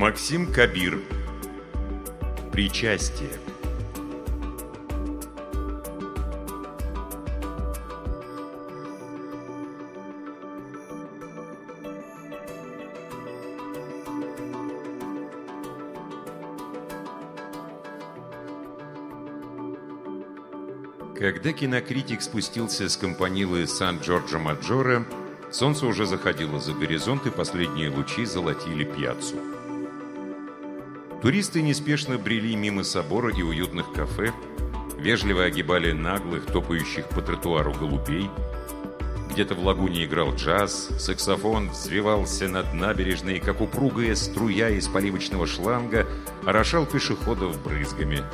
Максим Кабир. Причастие. Когда кинокритик спустился с компанилы Сан-Джорджо-Маджоре, солнце уже заходило за горизонт, и последние лучи золотили пьяцу. Туристы неспешно брели мимо собора и уютных кафе, вежливо огибали наглых, топающих по тротуару голубей. Где-то в лагуне играл джаз, саксофон взвивался над набережной, как упругая струя из поливочного шланга, орошал пешеходов брызгами –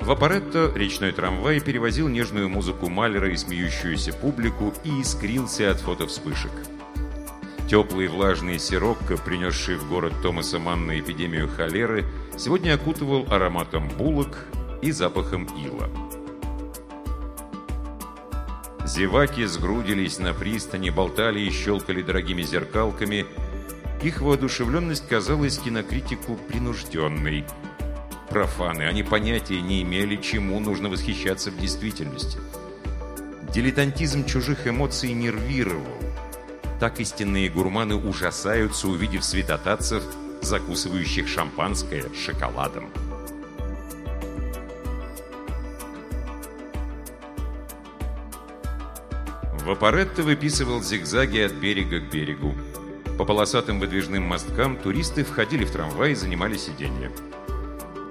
в аппаретто речной трамвай перевозил нежную музыку Малера и смеющуюся публику и искрился от фотовспышек. Теплый влажный сирокко, принесший в город Томаса Манна эпидемию холеры, сегодня окутывал ароматом булок и запахом ила. Зеваки сгрудились на пристани, болтали и щелкали дорогими зеркалками. Их воодушевленность казалась кинокритику принужденной – профаны, они понятия не имели, чему нужно восхищаться в действительности. Дилетантизм чужих эмоций нервировал. Так истинные гурманы ужасаются, увидев святотатцев, закусывающих шампанское шоколадом. Вапоретто выписывал зигзаги от берега к берегу. По полосатым выдвижным мосткам туристы входили в трамвай и занимали сиденье.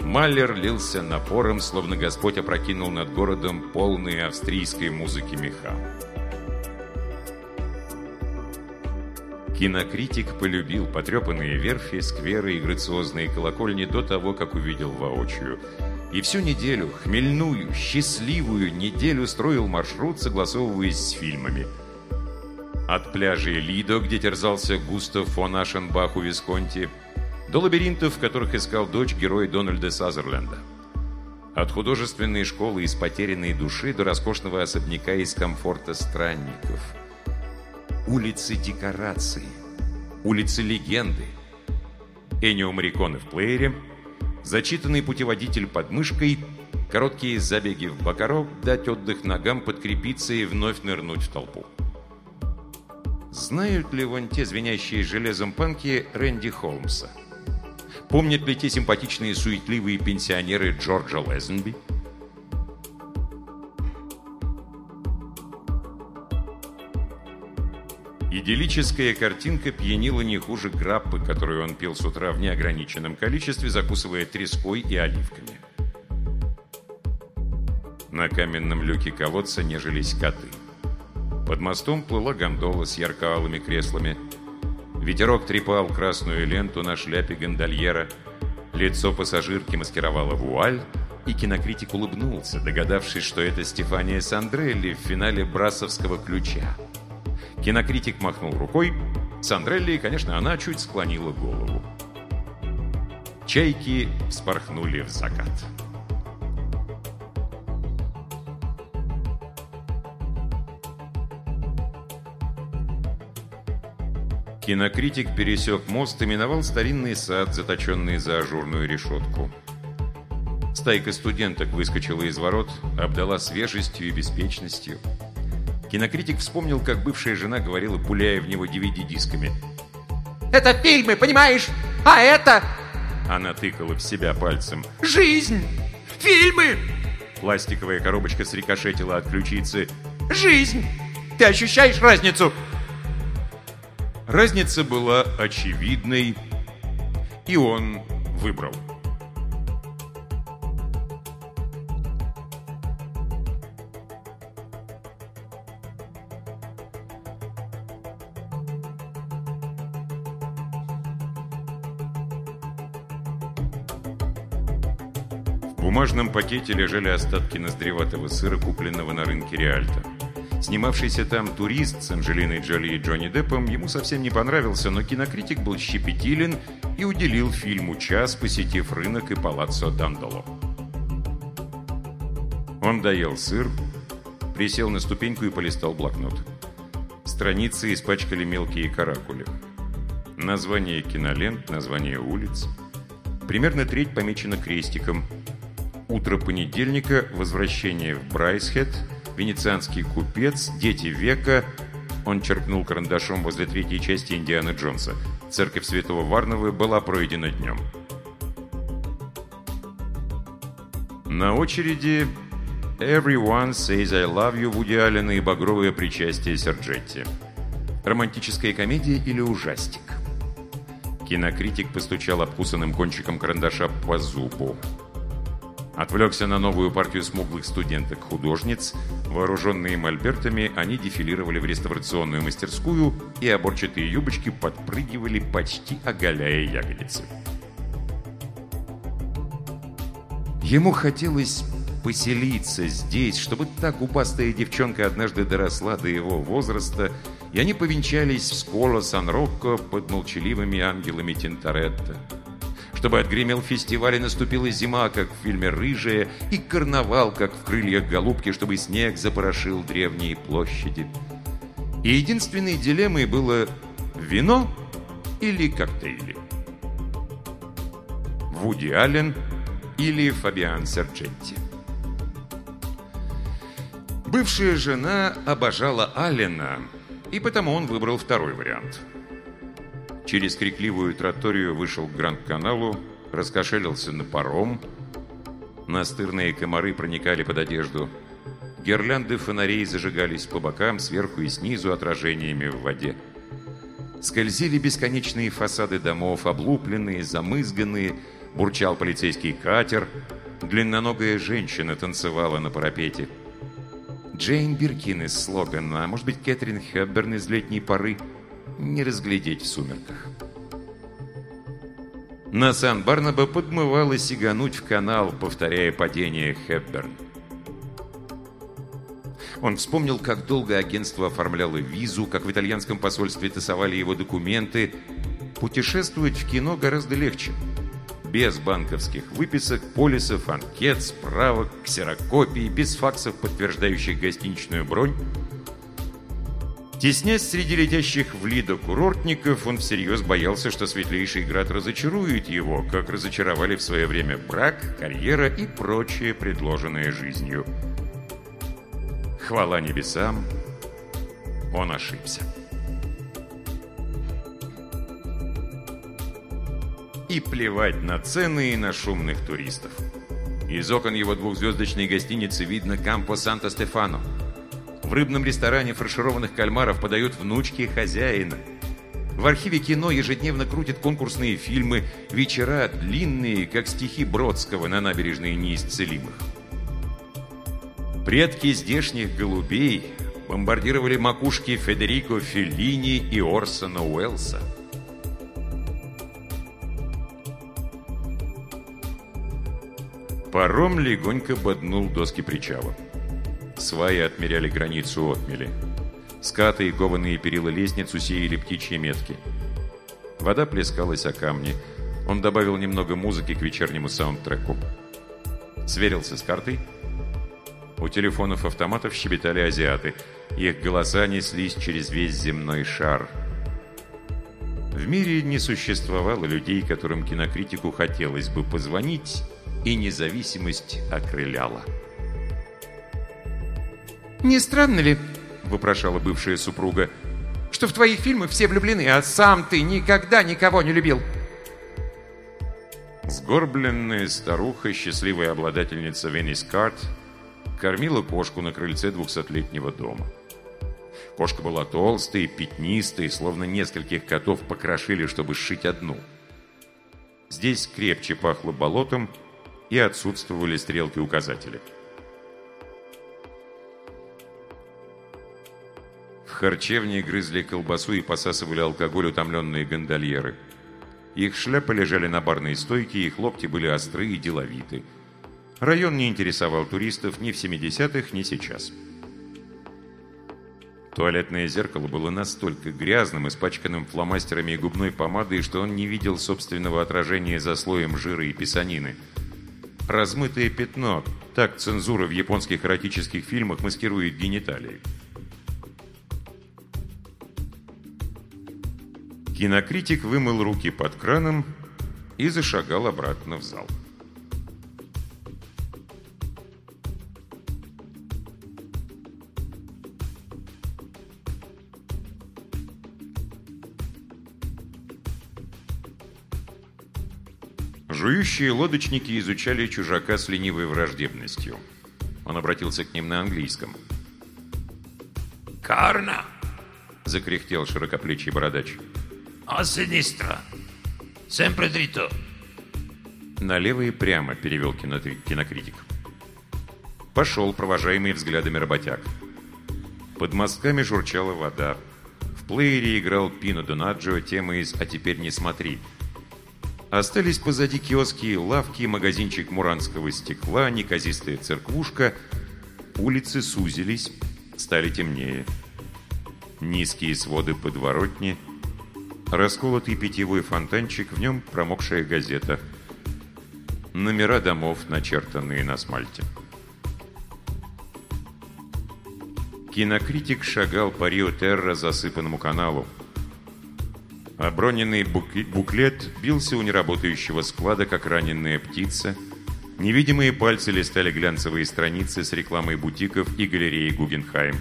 Маллер лился напором, словно Господь опрокинул над городом полные австрийской музыки меха. Кинокритик полюбил потрепанные верфи, скверы и грациозные колокольни до того, как увидел воочию. И всю неделю, хмельную, счастливую неделю строил маршрут, согласовываясь с фильмами. От пляжей Лидо, где терзался Густав фон Ашенбах у Висконти, до лабиринтов, в которых искал дочь герой Дональда Сазерленда. От художественной школы из потерянной души до роскошного особняка из комфорта странников. Улицы декораций, улицы легенды. Энио Мариконе в плеере, зачитанный путеводитель под мышкой, короткие забеги в Бакаро, дать отдых ногам, подкрепиться и вновь нырнуть в толпу. Знают ли вон те звенящие железом панки Рэнди Холмса? Помнят ли те симпатичные суетливые пенсионеры Джорджа Лезенби? Идиллическая картинка пьянила не хуже граппы, которую он пил с утра в неограниченном количестве, закусывая треской и оливками. На каменном люке колодца нежились коты. Под мостом плыла гондола с ярко-алыми креслами – Ветерок трепал красную ленту на шляпе гондольера. Лицо пассажирки маскировало вуаль, и кинокритик улыбнулся, догадавшись, что это Стефания Сандрелли в финале «Брасовского ключа». Кинокритик махнул рукой. Сандрелли, конечно, она чуть склонила голову. Чайки вспорхнули в закат. Кинокритик пересек мост и миновал старинный сад, заточенный за ажурную решетку. Стайка студенток выскочила из ворот, обдала свежестью и беспечностью. Кинокритик вспомнил, как бывшая жена говорила, пуляя в него DVD-дисками. «Это фильмы, понимаешь? А это...» Она тыкала в себя пальцем. «Жизнь! Фильмы!» Пластиковая коробочка срикошетила от ключицы. «Жизнь! Ты ощущаешь разницу?» Разница была очевидной, и он выбрал. Бумажном пакете лежали остатки ноздреватого сыра, купленного на рынке Реальто. Снимавшийся там турист с Анджелиной Джоли и Джонни Деппом ему совсем не понравился, но кинокритик был щепетилен и уделил фильму час, посетив рынок и палаццо Дандоло. Он доел сыр, присел на ступеньку и полистал блокнот. Страницы испачкали мелкие каракули. Название кинолент, название улиц. Примерно треть помечена крестиком. Утро понедельника, возвращение в Брайсхед, венецианский купец, дети века. Он черкнул карандашом возле третьей части Индианы Джонса. Церковь Святого Варнавы была пройдена днем. На очереди «Everyone says I love you» Вуди Аллена и «Багровое причастие Серджетти». Романтическая комедия или ужастик? Кинокритик постучал обкусанным кончиком карандаша по зубу. Отвлекся на новую партию смуглых студенток-художниц. Вооруженные мольбертами, они дефилировали в реставрационную мастерскую, и оборчатые юбочки подпрыгивали, почти оголяя ягодицы. Ему хотелось поселиться здесь, чтобы та губастая девчонка однажды доросла до его возраста, и они повенчались в Сколо Сан-Рокко под молчаливыми ангелами Тинторетто. Чтобы отгремел фестиваль и наступила зима, как в фильме «Рыжая», и карнавал, как в «Крыльях голубки», чтобы снег запорошил древние площади. И единственной дилеммой было вино или коктейли. Вуди Аллен или Фабиан Серджетти. Бывшая жена обожала Аллена, и потому он выбрал второй вариант. Через крикливую троторию вышел к Гранд-каналу, раскошелился на паром. Настырные комары проникали под одежду. Гирлянды фонарей зажигались по бокам, сверху и снизу отражениями в воде. Скользили бесконечные фасады домов, облупленные, замызганные, бурчал полицейский катер. Длинноногая женщина танцевала на парапете. Джейн Биркин из слогана, а может быть Кэтрин Хепберн из летней поры, не разглядеть в сумерках. На Сан-Барнаба подмывало сигануть в канал, повторяя падение Хепберн. Он вспомнил, как долго агентство оформляло визу, как в итальянском посольстве тасовали его документы. Путешествовать в кино гораздо легче – без банковских выписок, полисов, анкет, справок, ксерокопий, без факсов, подтверждающих гостиничную бронь. Теснясь среди летящих в Лидо курортников, он всерьез боялся, что светлейший град разочарует его, как разочаровали в свое время брак, карьера и прочее, предложенное жизнью. Хвала небесам, он ошибся. И плевать на цены и на шумных туристов. Из окон его двухзвездочной гостиницы видно Кампо Санто-Стефано. В рыбном ресторане фаршированных кальмаров подают внучки хозяина. В архиве кино ежедневно крутят конкурсные фильмы, вечера длинные, как стихи Бродского на набережной неисцелимых. Предки здешних голубей бомбардировали макушки Федерико Феллини и Орсона Уэллса. Паром легонько боднул доски причала. Сваи отмеряли границу отмели. Скаты и кованые перила лестниц усеяли птичьи метки. Вода плескалась о камни. Он добавил немного музыки к вечернему саундтреку. Сверился с картой. У телефонов автоматов щебетали азиаты. Их голоса неслись через весь земной шар. В мире не существовало людей, которым кинокритику хотелось бы позвонить и независимость окрыляла. «Не странно ли, — вопрошала бывшая супруга, — что в твоих фильмах все влюблены, а сам ты никогда никого не любил?» Сгорбленная старуха, счастливая обладательница Венис Карт, кормила кошку на крыльце двухсотлетнего дома. Кошка была толстой, пятнистой, словно нескольких котов покрошили, чтобы сшить одну. Здесь крепче пахло болотом, и отсутствовали стрелки-указатели. В харчевне грызли колбасу и посасывали алкоголь утомленные гондольеры. Их шляпы лежали на барной стойке, их локти были остры и деловиты. Район не интересовал туристов ни в 70-х, ни сейчас. Туалетное зеркало было настолько грязным, испачканным фломастерами и губной помадой, что он не видел собственного отражения за слоем жира и писанины – Размытое пятно. Так цензура в японских эротических фильмах маскирует гениталии. Кинокритик вымыл руки под краном и зашагал обратно в зал. Жующие лодочники изучали чужака с ленивой враждебностью. Он обратился к ним на английском. «Карна!» — закряхтел широкоплечий бородач. «А синистра! Sempre dritto!» Налево и прямо перевел кинокритик. Пошел, провожаемый взглядами работяг. Под мостками журчала вода. В плеере играл Пино Донаджио тема из «А теперь не смотри». Остались позади киоски лавки, магазинчик муранского стекла, неказистая церквушка. Улицы сузились, стали темнее. Низкие своды подворотни, расколотый питьевой фонтанчик, в нем промокшая газета. Номера домов, начертанные на смальте. Кинокритик шагал по Рио-Терра засыпанному каналу. Оброненный буклет бился у неработающего склада, как раненая птица. Невидимые пальцы листали глянцевые страницы с рекламой бутиков и галереи Гугенхайм.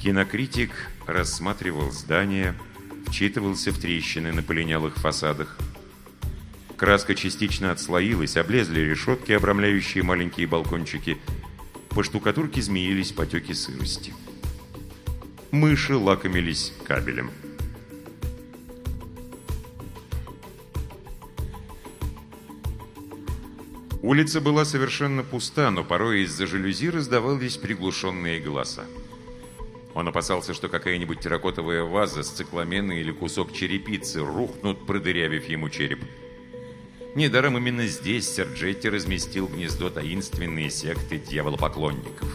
Кинокритик рассматривал здания, вчитывался в трещины на полинялых фасадах. Краска частично отслоилась, облезли решетки, обрамляющие маленькие балкончики. По штукатурке змеились потеки сырости. Мыши лакомились кабелем. Улица была совершенно пуста, но порой из-за жалюзи раздавались приглушенные голоса. Он опасался, что какая-нибудь терракотовая ваза с цикламеной или кусок черепицы рухнут, продырявив ему череп. Недаром именно здесь Серджетти разместил гнездо таинственные секты дьяволопоклонников.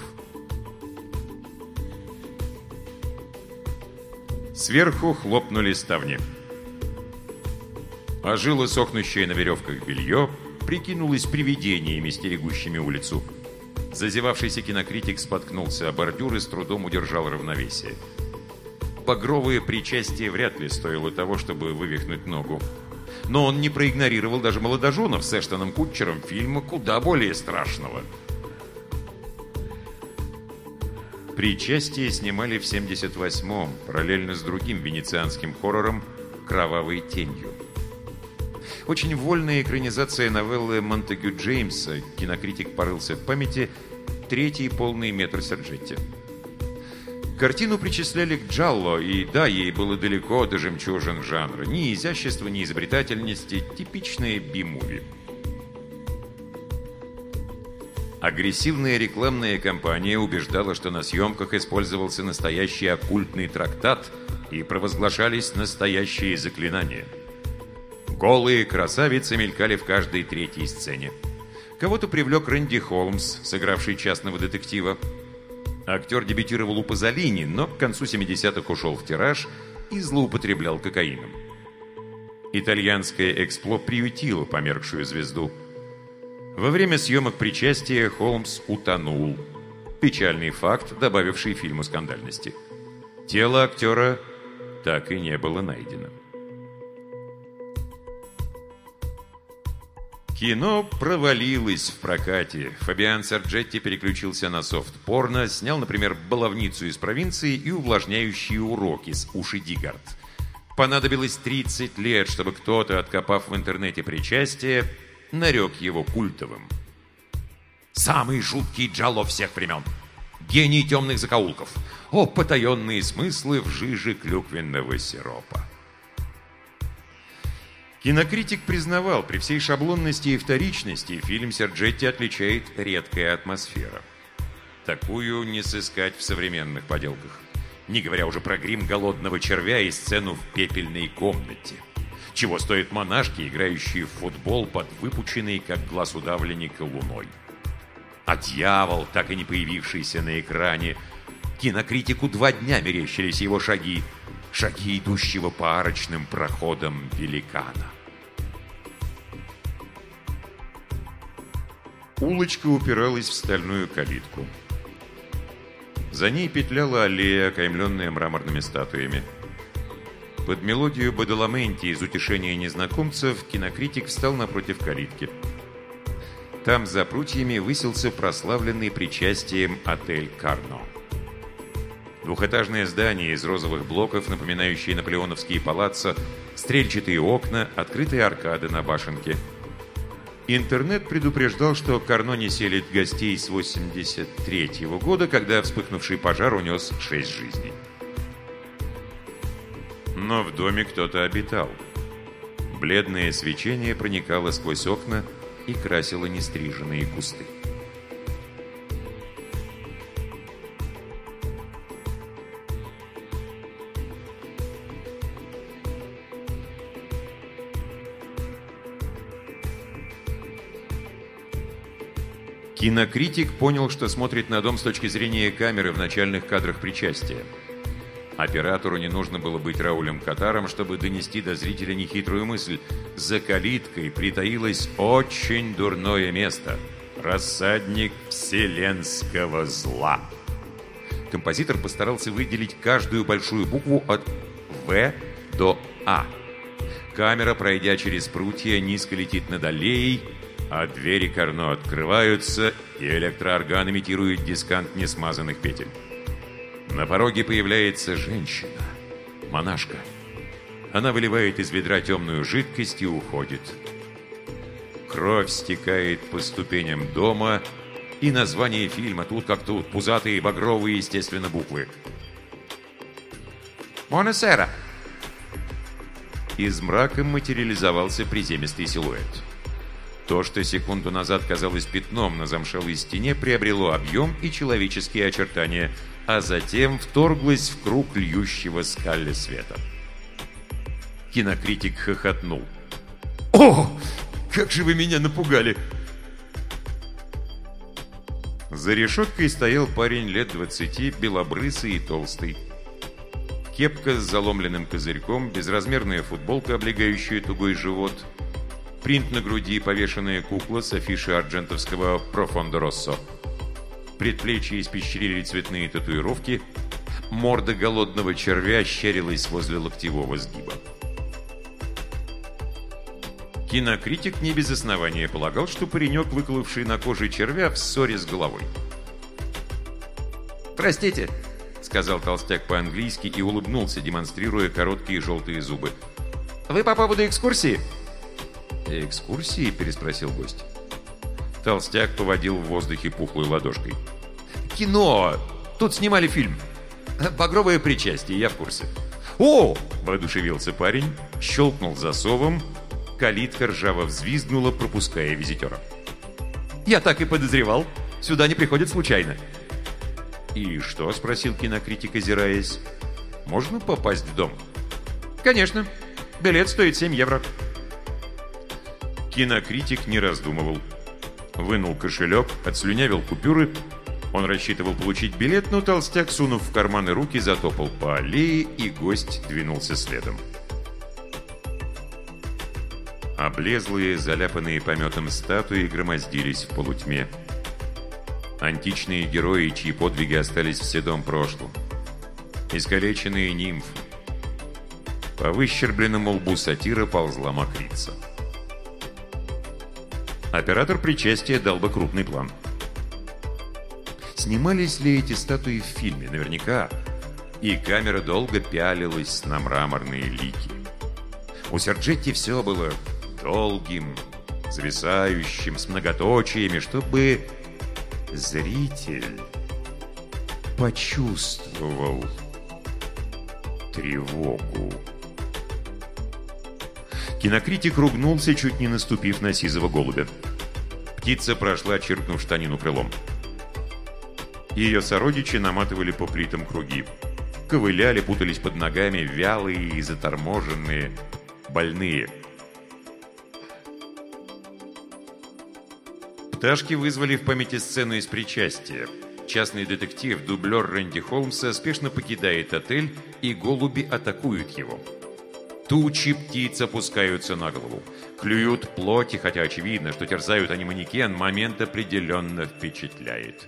Сверху хлопнули ставни. Ожило сохнущее на веревках белье, прикинулось привидениями, стерегущими улицу. Зазевавшийся кинокритик споткнулся о бордюр и с трудом удержал равновесие. Багровое причастие вряд ли стоило того, чтобы вывихнуть ногу. Но он не проигнорировал даже молодоженов с Эштоном Кутчером фильма куда более страшного. Причастие снимали в 78-м, параллельно с другим венецианским хоррором «Кровавой тенью». Очень вольная экранизация новеллы Монтегю Джеймса, кинокритик порылся в памяти, третий полный метр Серджетти. Картину причисляли к Джалло, и да, ей было далеко до жемчужин жанра. Ни изящества, ни изобретательности, типичные би-муви. Агрессивная рекламная кампания убеждала, что на съемках использовался настоящий оккультный трактат и провозглашались настоящие заклинания – Голые красавицы мелькали в каждой третьей сцене. Кого-то привлек Рэнди Холмс, сыгравший частного детектива. Актер дебютировал у Пазолини, но к концу 70-х ушел в тираж и злоупотреблял кокаином. Итальянское экспло приютило померкшую звезду. Во время съемок причастия Холмс утонул. Печальный факт, добавивший фильму скандальности. Тело актера так и не было найдено. Кино провалилось в прокате. Фабиан Сарджетти переключился на софт-порно, снял, например, «Баловницу из провинции» и увлажняющие уроки с Уши Дигард. Понадобилось 30 лет, чтобы кто-то, откопав в интернете причастие, нарек его культовым. Самый жуткий джало всех времен. Гений темных закоулков. О, потаенные смыслы в жиже клюквенного сиропа. Кинокритик признавал, при всей шаблонности и вторичности фильм Серджетти отличает редкая атмосфера. Такую не сыскать в современных поделках. Не говоря уже про грим голодного червя и сцену в пепельной комнате. Чего стоят монашки, играющие в футбол под выпученной, как глаз удавленника, луной. А дьявол, так и не появившийся на экране, кинокритику два дня мерещились его шаги, шаги идущего по арочным проходам великана. Улочка упиралась в стальную калитку. За ней петляла аллея, окаймленная мраморными статуями. Под мелодию Бадаламенти из «Утешения незнакомцев» кинокритик встал напротив калитки. Там за прутьями высился прославленный причастием отель «Карно». Двухэтажное здание из розовых блоков, напоминающее наполеоновские палаццо, стрельчатые окна, открытые аркады на башенке. Интернет предупреждал, что Карно не селит гостей с 83 -го года, когда вспыхнувший пожар унес шесть жизней. Но в доме кто-то обитал. Бледное свечение проникало сквозь окна и красило нестриженные кусты. Кинокритик понял, что смотрит на дом с точки зрения камеры в начальных кадрах причастия. Оператору не нужно было быть Раулем Катаром, чтобы донести до зрителя нехитрую мысль. За калиткой притаилось очень дурное место. Рассадник вселенского зла. Композитор постарался выделить каждую большую букву от «В» до «А». Камера, пройдя через прутья, низко летит над аллеей, а двери Карно открываются, и электроорган имитирует дискант несмазанных петель. На пороге появляется женщина, монашка. Она выливает из ведра темную жидкость и уходит. Кровь стекает по ступеням дома, и название фильма тут как тут, пузатые, багровые, естественно, буквы. «Моносера!» Из мрака материализовался приземистый силуэт. То, что секунду назад казалось пятном на замшелой стене, приобрело объем и человеческие очертания, а затем вторглось в круг льющего скалли света. Кинокритик хохотнул. «О, как же вы меня напугали!» За решеткой стоял парень лет двадцати, белобрысый и толстый. Кепка с заломленным козырьком, безразмерная футболка, облегающая тугой живот – Принт на груди, повешенная кукла с афиши арджентовского «Профондо Россо». Предплечья испещрили цветные татуировки. Морда голодного червя щерилась возле локтевого сгиба. Кинокритик не без основания полагал, что паренек, выколывший на коже червя, в ссоре с головой. «Простите», — сказал толстяк по-английски и улыбнулся, демонстрируя короткие желтые зубы. «Вы по поводу экскурсии?» «Экскурсии?» – переспросил гость. Толстяк поводил в воздухе пухлой ладошкой. «Кино! Тут снимали фильм. Багровое причастие, я в курсе». «О!» – воодушевился парень, щелкнул засовом, калитка ржаво взвизгнула, пропуская визитера. «Я так и подозревал. Сюда не приходят случайно». «И что?» – спросил кинокритик, озираясь. «Можно попасть в дом?» «Конечно. Билет стоит 7 евро». Кинокритик не раздумывал. Вынул кошелек, отслюнявил купюры. Он рассчитывал получить билет, но толстяк, сунув в карманы руки, затопал по аллее, и гость двинулся следом. Облезлые, заляпанные пометом статуи громоздились в полутьме. Античные герои, чьи подвиги остались в седом прошлом. Искалеченные нимфы. По выщербленному лбу сатира ползла мокрица. Оператор причастия дал бы крупный план. Снимались ли эти статуи в фильме? Наверняка. И камера долго пялилась на мраморные лики. У Серджетти все было долгим, зависающим, с многоточиями, чтобы зритель почувствовал тревогу. Кинокритик ругнулся, чуть не наступив на сизого голубя. Птица прошла, чиркнув штанину крылом. Ее сородичи наматывали по плитам круги. Ковыляли, путались под ногами, вялые и заторможенные, больные. Пташки вызвали в памяти сцену из причастия. Частный детектив, дублер Рэнди Холмса, спешно покидает отель, и голуби атакуют его. Тучи птиц опускаются на голову. Клюют плоти, хотя очевидно, что терзают они манекен, момент определенно впечатляет.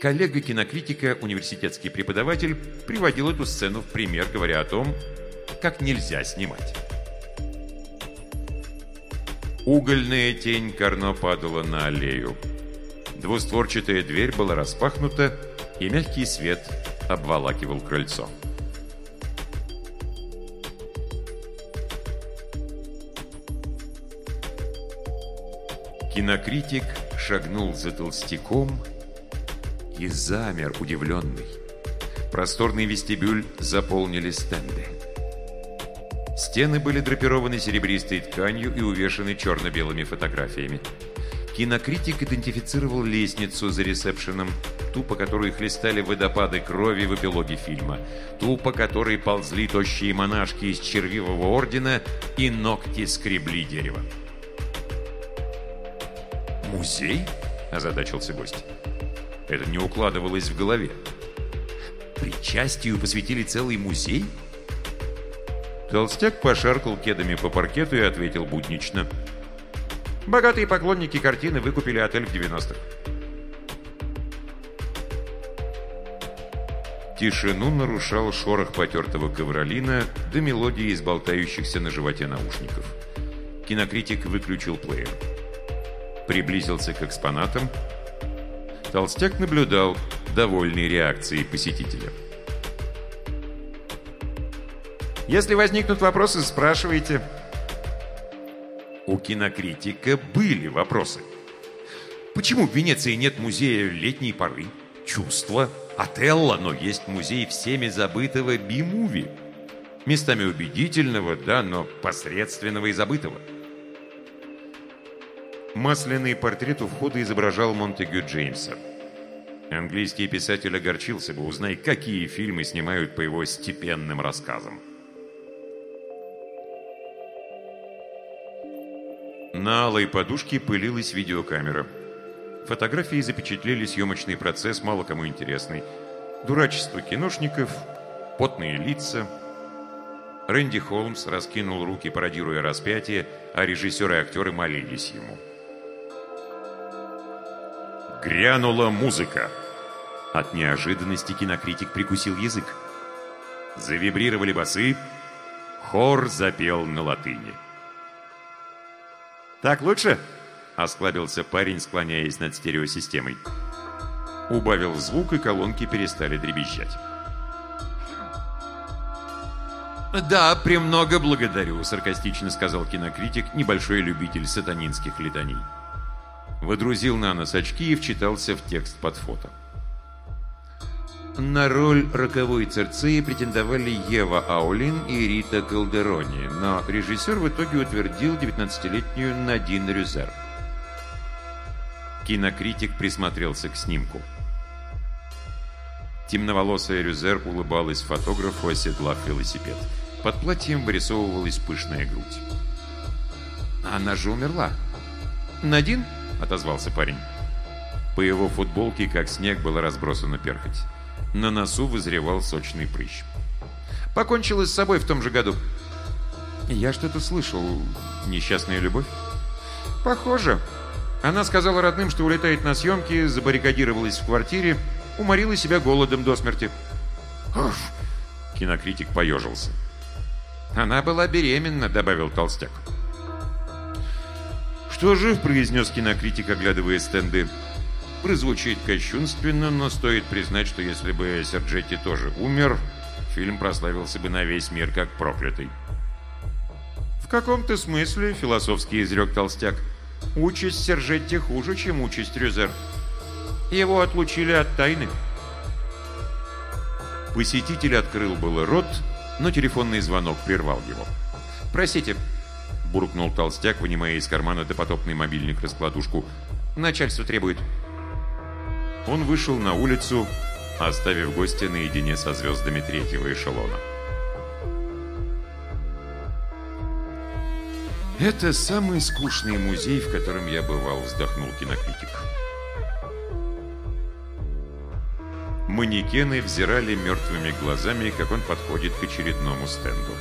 Коллега кинокритика, университетский преподаватель, приводил эту сцену в пример, говоря о том, как нельзя снимать. Угольная тень Карно падала на аллею. Двустворчатая дверь была распахнута, и мягкий свет обволакивал крыльцо. Кинокритик шагнул за толстяком и замер, удивленный. Просторный вестибюль заполнили стенды. Стены были драпированы серебристой тканью и увешаны черно-белыми фотографиями. Кинокритик идентифицировал лестницу за ресепшеном, ту, по которой хлестали водопады крови в эпилоге фильма, ту, по которой ползли тощие монашки из червивого ордена и ногти скребли дерево. «Музей?» – озадачился гость. Это не укладывалось в голове. «Причастию посвятили целый музей?» Толстяк пошаркал кедами по паркету и ответил буднично. «Богатые поклонники картины выкупили отель в 90-х». Тишину нарушал шорох потертого ковролина до мелодии из болтающихся на животе наушников. Кинокритик выключил плеер приблизился к экспонатам. Толстяк наблюдал, довольный реакцией посетителя. «Если возникнут вопросы, спрашивайте». У кинокритика были вопросы. Почему в Венеции нет музея летней поры, чувства, Отелло, но есть музей всеми забытого би-муви? Местами убедительного, да, но посредственного и забытого. Масляный портрет у входа изображал Монтегю Джеймса. Английский писатель огорчился бы, узнай, какие фильмы снимают по его степенным рассказам. На алой подушке пылилась видеокамера. Фотографии запечатлели съемочный процесс, мало кому интересный. Дурачество киношников, потные лица. Рэнди Холмс раскинул руки, пародируя распятие, а режиссеры и актеры молились ему. Грянула музыка. От неожиданности кинокритик прикусил язык. Завибрировали басы. Хор запел на латыни. «Так лучше?» — осклабился парень, склоняясь над стереосистемой. Убавил звук, и колонки перестали дребезжать. «Да, премного благодарю», — саркастично сказал кинокритик, небольшой любитель сатанинских летаний. Водрузил на нос очки и вчитался в текст под фото. На роль роковой Церцеи претендовали Ева Аулин и Рита Калдерони, но режиссер в итоге утвердил 19-летнюю Надин Рюзер. Кинокритик присмотрелся к снимку. Темноволосая Рюзер улыбалась фотографу, оседлав велосипед. Под платьем вырисовывалась пышная грудь. «Она же умерла!» «Надин?» — отозвался парень. По его футболке, как снег, было разбросано перхоть. На носу вызревал сочный прыщ. Покончила с собой в том же году. Я что-то слышал. Несчастная любовь? Похоже. Она сказала родным, что улетает на съемки, забаррикадировалась в квартире, уморила себя голодом до смерти. Уф! Кинокритик поежился. Она была беременна, добавил толстяк. «Что жив?» – произнес кинокритик, оглядывая стенды. Прозвучит кощунственно, но стоит признать, что если бы Серджетти тоже умер, фильм прославился бы на весь мир как проклятый. «В каком-то смысле», – философски изрек толстяк, – «участь Сержетти хуже, чем участь Рюзер. Его отлучили от тайны». Посетитель открыл было рот, но телефонный звонок прервал его. «Простите, — буркнул толстяк, вынимая из кармана допотопный мобильник-раскладушку. «Начальство требует». Он вышел на улицу, оставив гостя наедине со звездами третьего эшелона. «Это самый скучный музей, в котором я бывал», — вздохнул кинокритик. Манекены взирали мертвыми глазами, как он подходит к очередному стенду.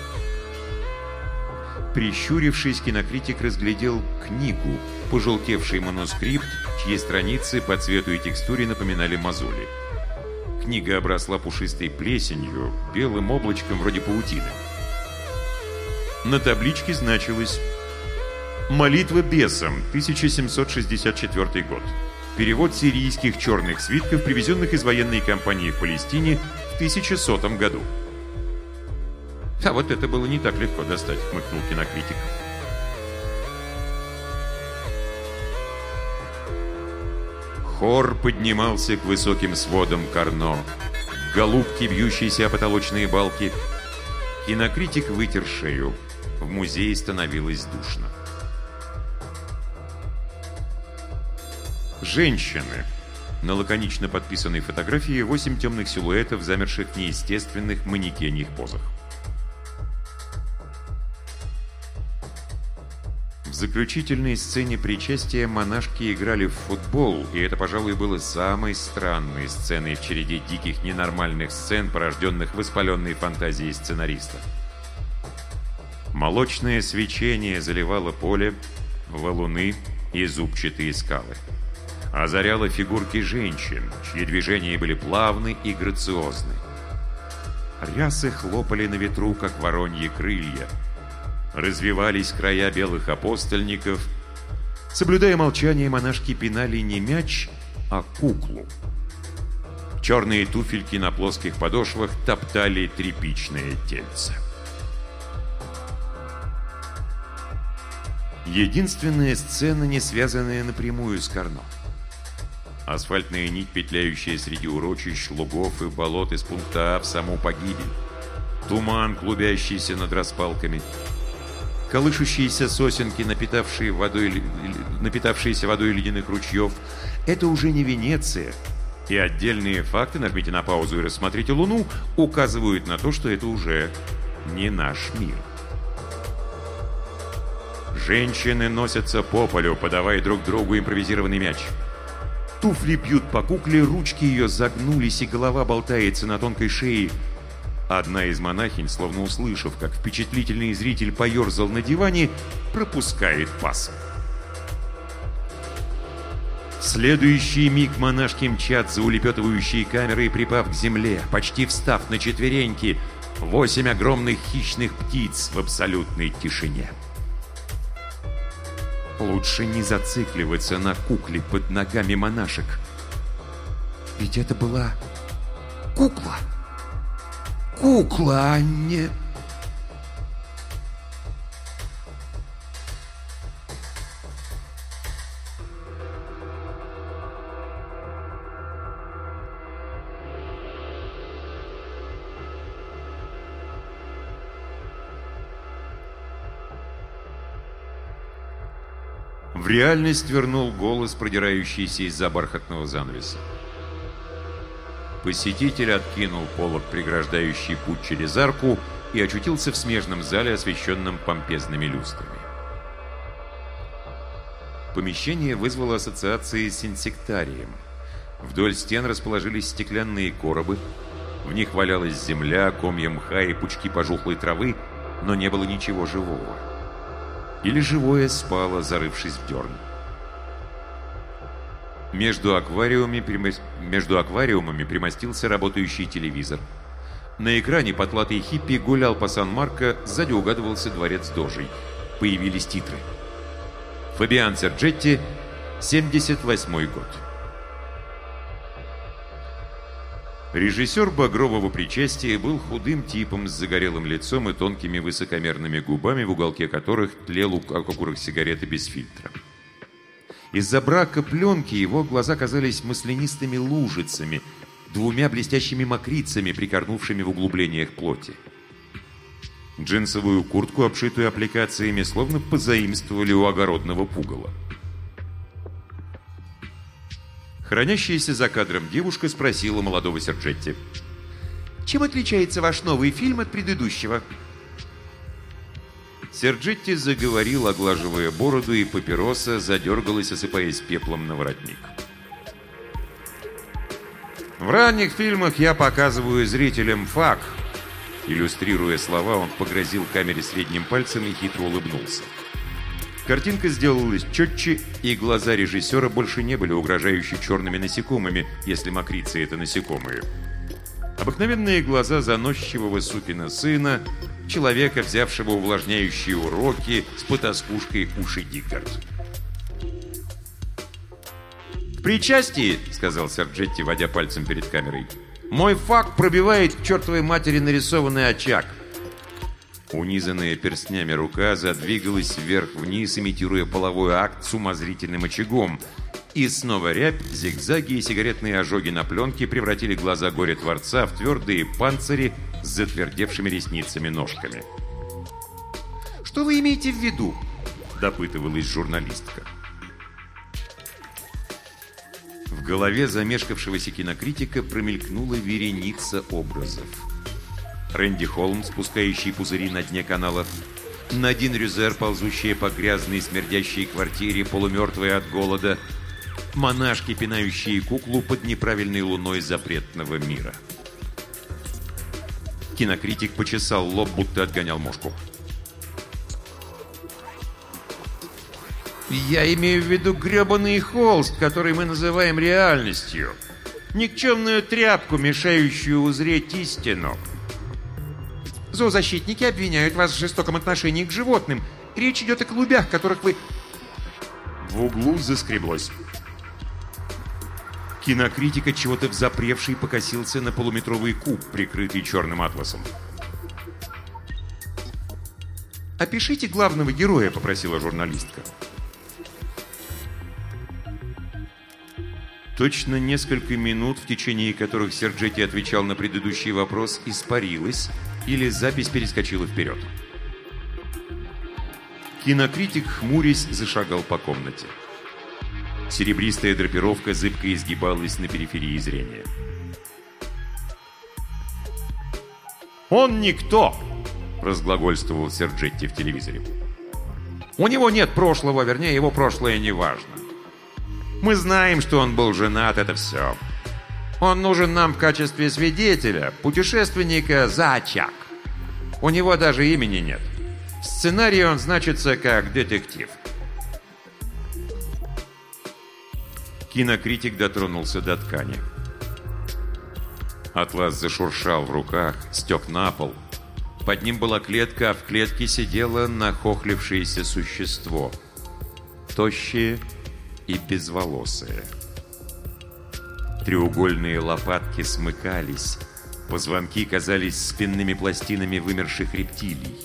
Прищурившись, кинокритик разглядел книгу, пожелтевший манускрипт, чьи страницы по цвету и текстуре напоминали мозоли. Книга обросла пушистой плесенью, белым облачком вроде паутины. На табличке значилось «Молитва бесам, 1764 год». Перевод сирийских черных свитков, привезенных из военной кампании в Палестине в 1100 году. А вот это было не так легко достать, хмыкнул кинокритик. Хор поднимался к высоким сводам Карно. Голубки, бьющиеся о потолочные балки. Кинокритик вытер шею. В музее становилось душно. Женщины. На лаконично подписанной фотографии восемь темных силуэтов, замерших в неестественных манекеньих позах. Заключительной сцене причастия монашки играли в футбол, и это, пожалуй, было самой странной сценой в череде диких ненормальных сцен, порожденных воспаленной фантазией сценариста. Молочное свечение заливало поле, валуны и зубчатые скалы озаряла фигурки женщин, чьи движения были плавны и грациозны. Рясы хлопали на ветру, как вороньи крылья. Развивались края белых апостольников. Соблюдая молчание, монашки пинали не мяч, а куклу. Черные туфельки на плоских подошвах топтали тряпичное тельце. Единственная сцена, не связанная напрямую с Карно. Асфальтная нить, петляющая среди урочищ, лугов и болот из пункта А в саму погибель. Туман, клубящийся над распалками. Колышущиеся сосенки, напитавшие водой, напитавшиеся водой ледяных ручьев. Это уже не Венеция. И отдельные факты, нажмите на паузу и рассмотрите Луну, указывают на то, что это уже не наш мир. Женщины носятся по полю, подавая друг другу импровизированный мяч. Туфли бьют по кукле, ручки ее загнулись, и голова болтается на тонкой шее. Одна из монахинь, словно услышав, как впечатлительный зритель поерзал на диване, пропускает пас. следующий миг монашки мчат за улепетывающие камеры припав к земле, почти встав на четвереньки, восемь огромных хищных птиц в абсолютной тишине. Лучше не зацикливаться на кукле под ногами монашек. Ведь это была кукла. Кукла, а не... В реальность вернул голос, продирающийся из-за бархатного занавеса. Посетитель откинул полог, преграждающий путь через арку, и очутился в смежном зале, освещенном помпезными люстрами. Помещение вызвало ассоциации с инсектарием. Вдоль стен расположились стеклянные коробы, в них валялась земля, комья мха и пучки пожухлой травы, но не было ничего живого или живое спало, зарывшись в дерн. Между, аквариумами. Между аквариумами примостился работающий телевизор. На экране потлатый хиппи гулял по Сан-Марко, сзади угадывался дворец Дожей. Появились титры. Фабиан Серджетти, 78 год. Режиссер «Багрового причастия» был худым типом с загорелым лицом и тонкими высокомерными губами, в уголке которых тлел окурок сигареты без фильтра. Из-за брака пленки его глаза казались маслянистыми лужицами, двумя блестящими мокрицами, прикорнувшими в углублениях плоти. Джинсовую куртку, обшитую аппликациями, словно позаимствовали у огородного пугала. Хранящаяся за кадром девушка спросила молодого Серджетти. «Чем отличается ваш новый фильм от предыдущего?» Серджетти заговорил, оглаживая бороду, и папироса задергалась, осыпаясь пеплом на воротник. В ранних фильмах я показываю зрителям факт. Иллюстрируя слова, он погрозил камере средним пальцем и хитро улыбнулся. Картинка сделалась четче, и глаза режиссера больше не были угрожающие черными насекомыми, если мокрицы — это насекомые. Обыкновенные глаза заносчивого сукина сына, человека, взявшего увлажняющие уроки с потаскушкой уши Дикард. «В причастии», — сказал Серджетти, водя пальцем перед камерой, «мой факт пробивает к чертовой матери нарисованный очаг». Унизанная перстнями рука задвигалась вверх-вниз, имитируя половой акт с умозрительным очагом. И снова рябь, зигзаги и сигаретные ожоги на пленке превратили глаза горе-творца в твердые панцири с затвердевшими ресницами-ножками. «Что вы имеете в виду?» – допытывалась журналистка. В голове замешкавшегося кинокритика промелькнула вереница образов. Рэнди Холм, спускающий пузыри на дне канала, Надин Рюзер, ползущая по грязной смердящей квартире, полумертвая от голода, монашки, пинающие куклу под неправильной луной запретного мира. Кинокритик почесал лоб, будто отгонял мошку. «Я имею в виду гребаный холст, который мы называем реальностью. Никчемную тряпку, мешающую узреть истину». Зоозащитники обвиняют вас в жестоком отношении к животным. Речь идет о голубях, которых вы...» В углу заскреблось. Кинокритика чего-то взапревший покосился на полуметровый куб, прикрытый черным атласом. «Опишите главного героя», — попросила журналистка. Точно несколько минут, в течение которых Серджети отвечал на предыдущий вопрос, испарилось, или запись перескочила вперед. Кинокритик, хмурясь, зашагал по комнате. Серебристая драпировка зыбко изгибалась на периферии зрения. «Он никто!» – разглагольствовал Серджетти в телевизоре. «У него нет прошлого, вернее, его прошлое не важно. Мы знаем, что он был женат, это все. Он нужен нам в качестве свидетеля, путешественника за очаг. У него даже имени нет. В сценарии он значится как детектив. Кинокритик дотронулся до ткани. Атлас зашуршал в руках, стек на пол. Под ним была клетка, а в клетке сидело нахохлившееся существо. Тощее и безволосое. Треугольные лопатки смыкались. Позвонки казались спинными пластинами вымерших рептилий.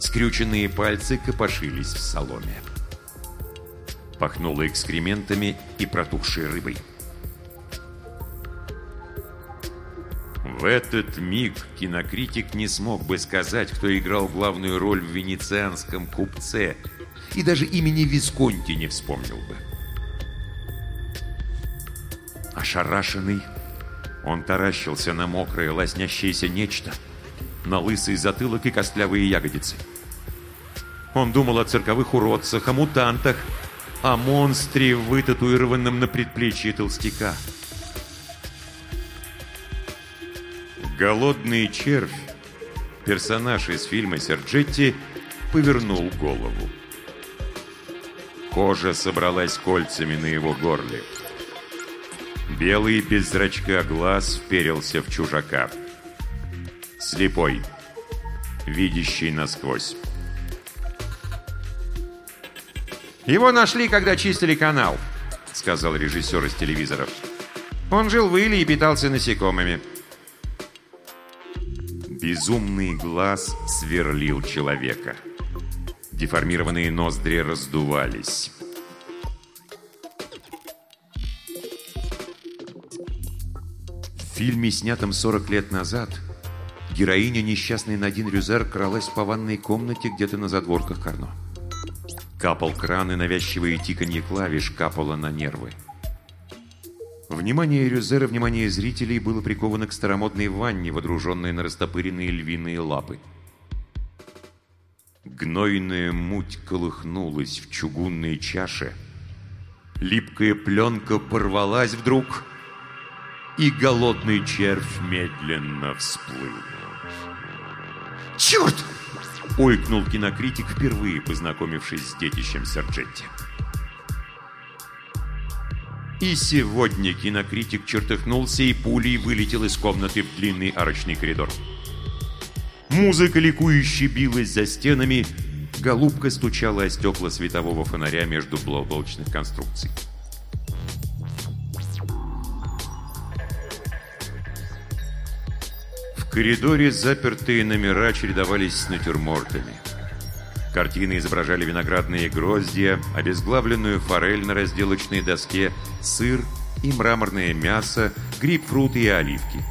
Скрюченные пальцы копошились в соломе. Пахнуло экскрементами и протухшей рыбой. В этот миг кинокритик не смог бы сказать, кто играл главную роль в венецианском купце, и даже имени Висконти не вспомнил бы. Ошарашенный, он таращился на мокрое, лоснящееся нечто, на лысый затылок и костлявые ягодицы. Он думал о цирковых уродцах, о мутантах, о монстре, вытатуированном на предплечье толстяка. Голодный червь, персонаж из фильма Серджетти, повернул голову. Кожа собралась кольцами на его горле. Белый без зрачка глаз вперился в чужака. Слепой, видящий насквозь. «Его нашли, когда чистили канал», — сказал режиссер из телевизоров. «Он жил в Иле и питался насекомыми». Безумный глаз сверлил человека. Деформированные ноздри раздувались. В фильме, снятом 40 лет назад, героиня несчастной Надин Рюзер кралась по ванной комнате где-то на задворках Карно. Капал кран и навязчивое тиканье клавиш капало на нервы. Внимание Рюзера, внимание зрителей было приковано к старомодной ванне, водруженной на растопыренные львиные лапы. Гнойная муть колыхнулась в чугунной чаше. Липкая пленка порвалась вдруг — и голодный червь медленно всплыл. «Черт!» — ойкнул кинокритик, впервые познакомившись с детищем Сарджетти. И сегодня кинокритик чертыхнулся и пулей вылетел из комнаты в длинный арочный коридор. Музыка ликующе билась за стенами, голубка стучала о стекла светового фонаря между блоблочных конструкций. В коридоре запертые номера чередовались с натюрмортами. Картины изображали виноградные гроздья, обезглавленную форель на разделочной доске, сыр и мраморное мясо, грейпфруты и оливки.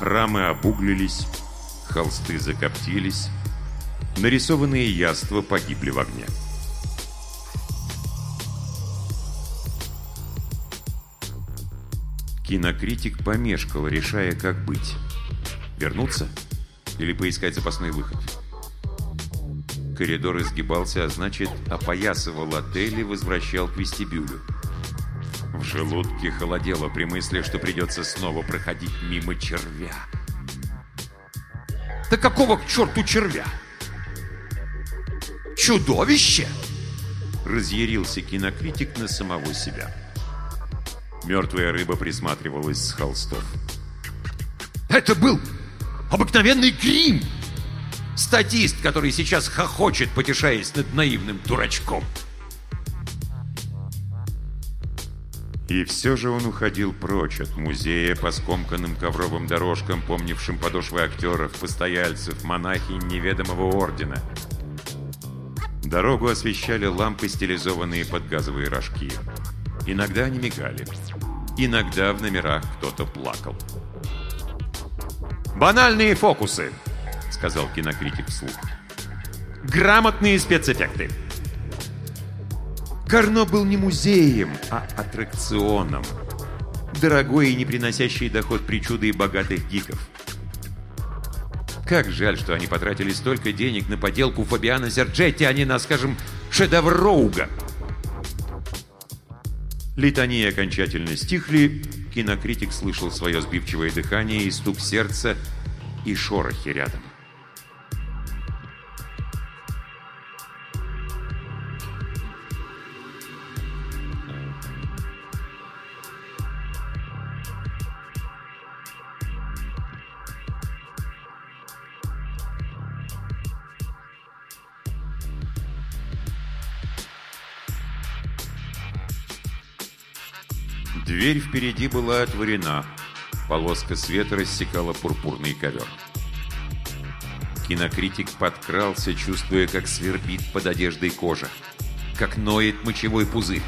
Рамы обуглились, холсты закоптились, нарисованные яства погибли в огне. Кинокритик помешкал, решая, как быть. Вернуться? Или поискать запасной выход? Коридор изгибался, а значит, опоясывал отель и возвращал к вестибюлю. В желудке холодело при мысли, что придется снова проходить мимо червя. Да какого к черту червя? Чудовище! Разъярился кинокритик на самого себя. Мертвая рыба присматривалась с холстов. Это был обыкновенный грим! Статист, который сейчас хохочет, потешаясь над наивным дурачком. И все же он уходил прочь от музея по скомканным ковровым дорожкам, помнившим подошвы актеров, постояльцев, монахинь неведомого ордена. Дорогу освещали лампы, стилизованные под газовые рожки. Иногда они мигали. Иногда в номерах кто-то плакал. «Банальные фокусы!» — сказал кинокритик вслух. «Грамотные спецэффекты!» Карно был не музеем, а аттракционом. Дорогой и не приносящий доход причуды богатых гиков. Как жаль, что они потратили столько денег на поделку Фабиана Серджетти, а не на, скажем, шедевр Роуга. Литании окончательно стихли, кинокритик слышал свое сбивчивое дыхание и стук сердца, и шорохи рядом. Дверь впереди была отворена. Полоска света рассекала пурпурный ковер. Кинокритик подкрался, чувствуя, как свербит под одеждой кожа, как ноет мочевой пузырь.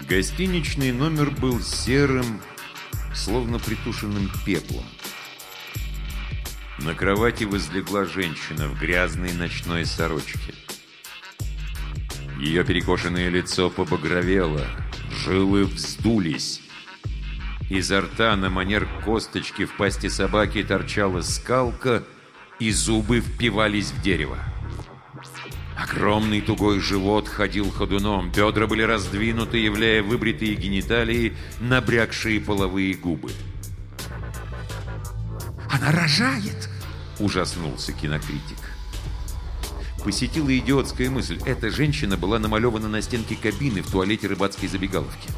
Гостиничный номер был серым, словно притушенным пеплом. На кровати возлегла женщина в грязной ночной сорочке. Ее перекошенное лицо побагровело, жилы вздулись. Изо рта на манер косточки в пасти собаки торчала скалка, и зубы впивались в дерево. Огромный тугой живот ходил ходуном, бедра были раздвинуты, являя выбритые гениталии, набрякшие половые губы. «Она рожает!» – ужаснулся кинокритик посетила идиотская мысль. Эта женщина была намалевана на стенке кабины в туалете рыбацкой забегаловки.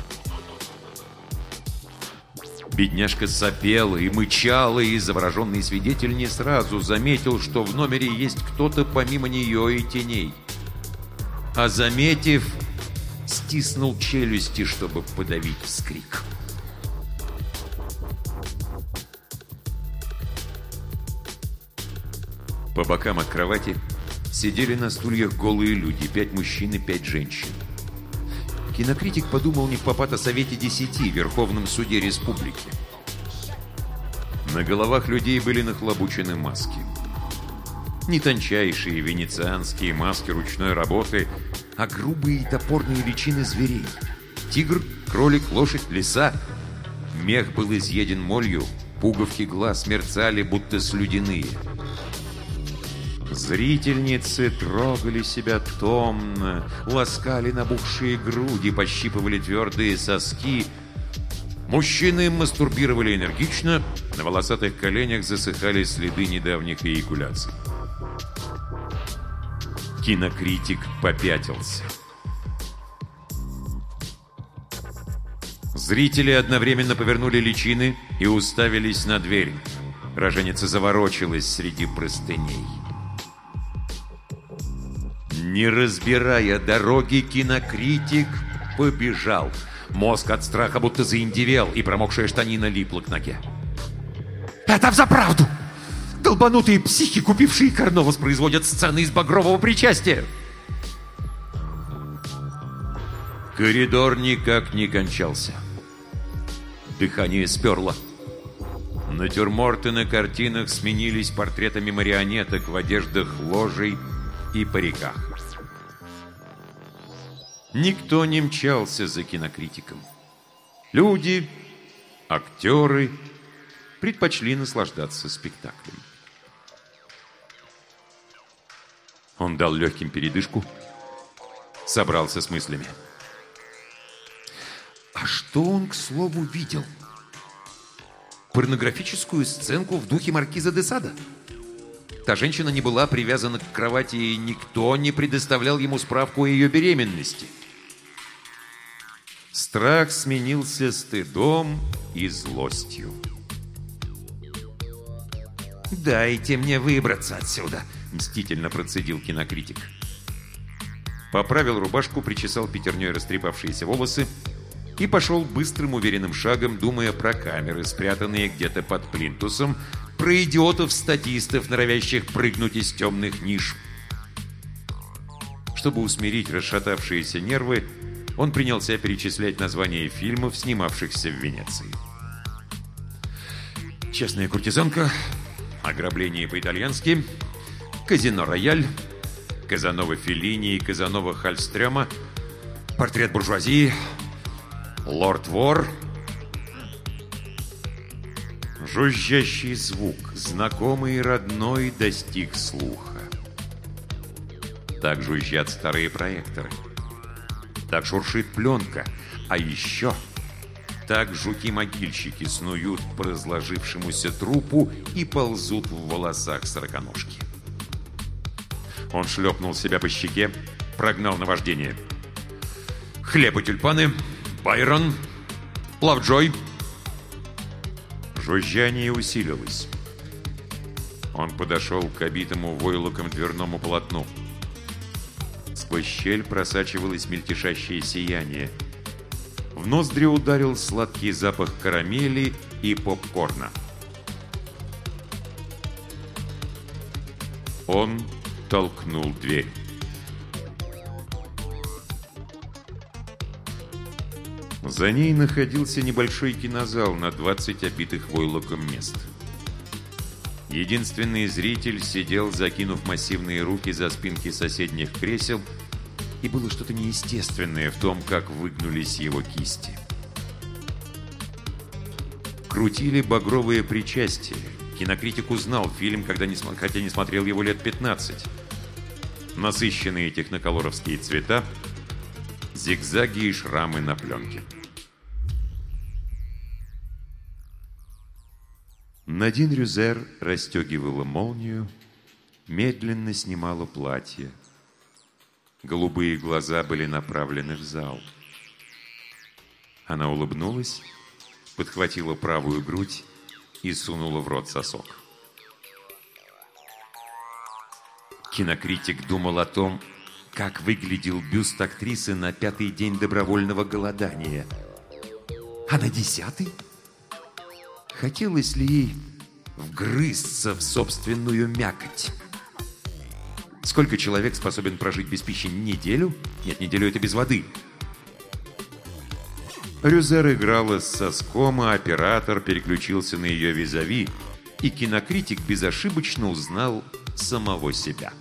Бедняжка сопела и мычала, и завороженный свидетель не сразу заметил, что в номере есть кто-то помимо нее и теней. А заметив, стиснул челюсти, чтобы подавить вскрик. По бокам от кровати Сидели на стульях голые люди, пять мужчин и пять женщин. Кинокритик подумал не в попад о Совете Десяти, Верховном Суде Республики. На головах людей были нахлобучены маски. Не тончайшие венецианские маски ручной работы, а грубые и топорные личины зверей. Тигр, кролик, лошадь, лиса. Мех был изъеден молью, пуговки глаз мерцали, будто слюдяные. Зрительницы трогали себя томно, ласкали набухшие груди, пощипывали твердые соски. Мужчины мастурбировали энергично, на волосатых коленях засыхали следы недавних эякуляций. Кинокритик попятился. Зрители одновременно повернули личины и уставились на дверь. Роженица заворочилась среди простыней. Не разбирая дороги, кинокритик побежал. Мозг от страха будто заиндевел, и промокшая штанина липла к ноге. «Это взаправду! Долбанутые психи, купившие Карно, воспроизводят сцены из багрового причастия!» Коридор никак не кончался. Дыхание сперло. Натюрморты на картинах сменились портретами марионеток в одеждах ложей и париках. Никто не мчался за кинокритиком. Люди, актеры предпочли наслаждаться спектаклем. Он дал легким передышку, собрался с мыслями. А что он, к слову, видел? Порнографическую сценку в духе маркиза де Сада? Та женщина не была привязана к кровати, и никто не предоставлял ему справку о ее беременности. Страх сменился стыдом и злостью. «Дайте мне выбраться отсюда!» — мстительно процедил кинокритик. Поправил рубашку, причесал пятерней растрепавшиеся волосы и пошел быстрым уверенным шагом, думая про камеры, спрятанные где-то под плинтусом, про идиотов-статистов, норовящих прыгнуть из темных ниш. Чтобы усмирить расшатавшиеся нервы, он принялся перечислять названия фильмов, снимавшихся в Венеции. «Честная куртизанка», «Ограбление по-итальянски», «Казино Рояль», «Казанова Феллини» и «Казанова Хальстрема», «Портрет буржуазии», «Лорд Вор», Жужжащий звук, знакомый и родной, достиг слуха. Так жужжат старые проекторы. Так шуршит пленка. А еще так жуки-могильщики снуют по разложившемуся трупу и ползут в волосах сороконожки. Он шлепнул себя по щеке, прогнал наваждение. Хлеб и тюльпаны, Байрон, Лавджой. Жужжание усилилось. Он подошел к обитому войлоком дверному полотну. Сквозь щель просачивалось мельтешащее сияние. В ноздри ударил сладкий запах карамели и попкорна. Он толкнул дверь. За ней находился небольшой кинозал на 20 обитых войлоком мест. Единственный зритель сидел, закинув массивные руки за спинки соседних кресел, и было что-то неестественное в том, как выгнулись его кисти. Крутили багровые причастия. Кинокритик узнал фильм, когда не, хотя не смотрел его лет 15. Насыщенные техноколоровские цвета, зигзаги и шрамы на пленке. Надин Рюзер расстегивала молнию, медленно снимала платье. Голубые глаза были направлены в зал. Она улыбнулась, подхватила правую грудь и сунула в рот сосок. Кинокритик думал о том, как выглядел бюст актрисы на пятый день добровольного голодания. А на десятый? Хотелось ли ей вгрызться в собственную мякоть? Сколько человек способен прожить без пищи? Неделю? Нет, неделю это без воды. Рюзер играла с соском, а оператор переключился на ее визави, и кинокритик безошибочно узнал самого себя.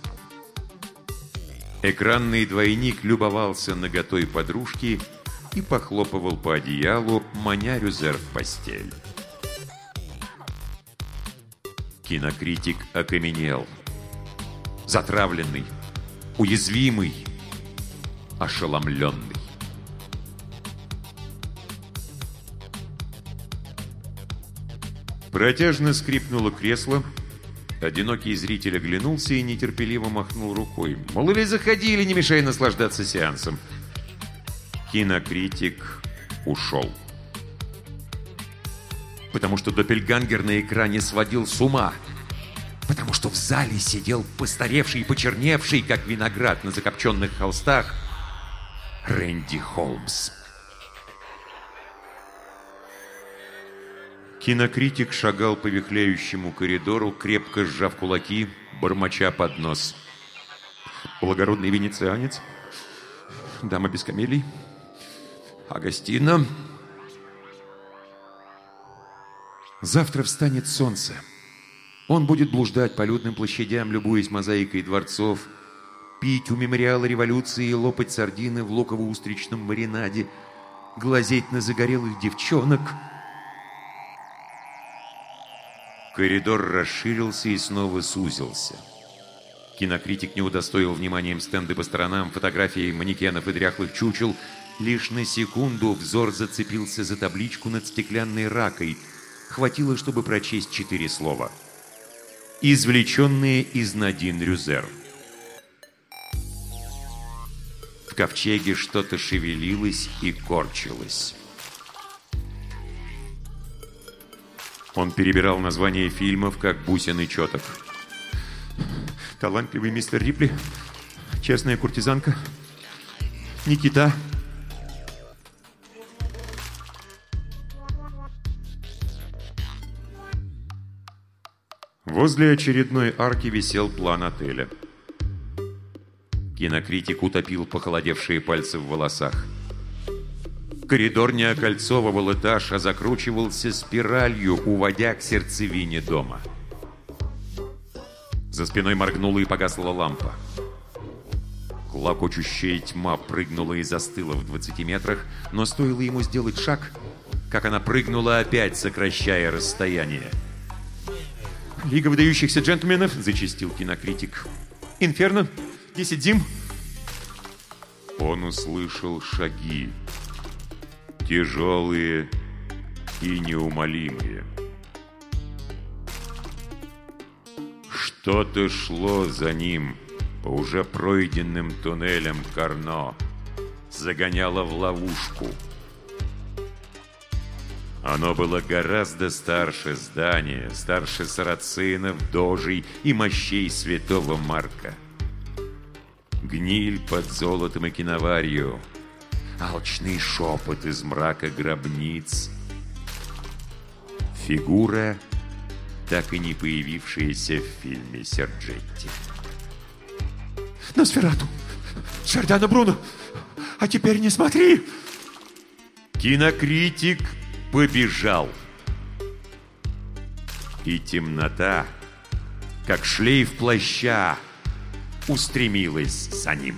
Экранный двойник любовался наготой подружки и похлопывал по одеялу, маня Рюзер в постель. Кинокритик окаменел. Затравленный, уязвимый, ошеломленный. Протяжно скрипнуло кресло, Одинокий зритель оглянулся и нетерпеливо махнул рукой. Мол, или заходи, или не мешай наслаждаться сеансом. Кинокритик ушел. Потому что Доппельгангер на экране сводил с ума. Потому что в зале сидел постаревший и почерневший, как виноград на закопченных холстах, Рэнди Холмс. Кинокритик шагал по вихляющему коридору, крепко сжав кулаки, бормоча под нос. Благородный венецианец, дама без камелий, Агастина. Завтра встанет солнце. Он будет блуждать по людным площадям, любуясь мозаикой дворцов, пить у мемориала революции и лопать сардины в луково-устричном маринаде, глазеть на загорелых девчонок. Коридор расширился и снова сузился. Кинокритик не удостоил вниманием стенды по сторонам, фотографии манекенов и дряхлых чучел. Лишь на секунду взор зацепился за табличку над стеклянной ракой. Хватило, чтобы прочесть четыре слова. «Извлеченные из Надин Рюзер». В ковчеге что-то шевелилось и корчилось. Он перебирал названия фильмов, как бусины четок. Талантливый мистер Рипли, честная куртизанка, Никита. Возле очередной арки висел план отеля. Кинокритик утопил похолодевшие пальцы в волосах. Коридор не окольцовывал этаж, а закручивался спиралью, уводя к сердцевине дома. За спиной моргнула и погасла лампа. Клокочущая тьма прыгнула и застыла в 20 метрах, но стоило ему сделать шаг, как она прыгнула опять, сокращая расстояние. «Лига выдающихся джентльменов», — зачистил кинокритик. «Инферно, 10 зим». Он услышал шаги. Тяжелые и неумолимые. Что-то шло за ним по уже пройденным туннелям Карно, загоняло в ловушку. Оно было гораздо старше здания, старше сарацинов, дожей и мощей святого Марка. Гниль под золотом и киноварью, алчный шепот из мрака гробниц, фигура — так и не появившаяся в фильме Серджетти. «Носферату! Джордано Бруно! А теперь не смотри!» Кинокритик побежал. И темнота, как шлейф плаща, устремилась за ним.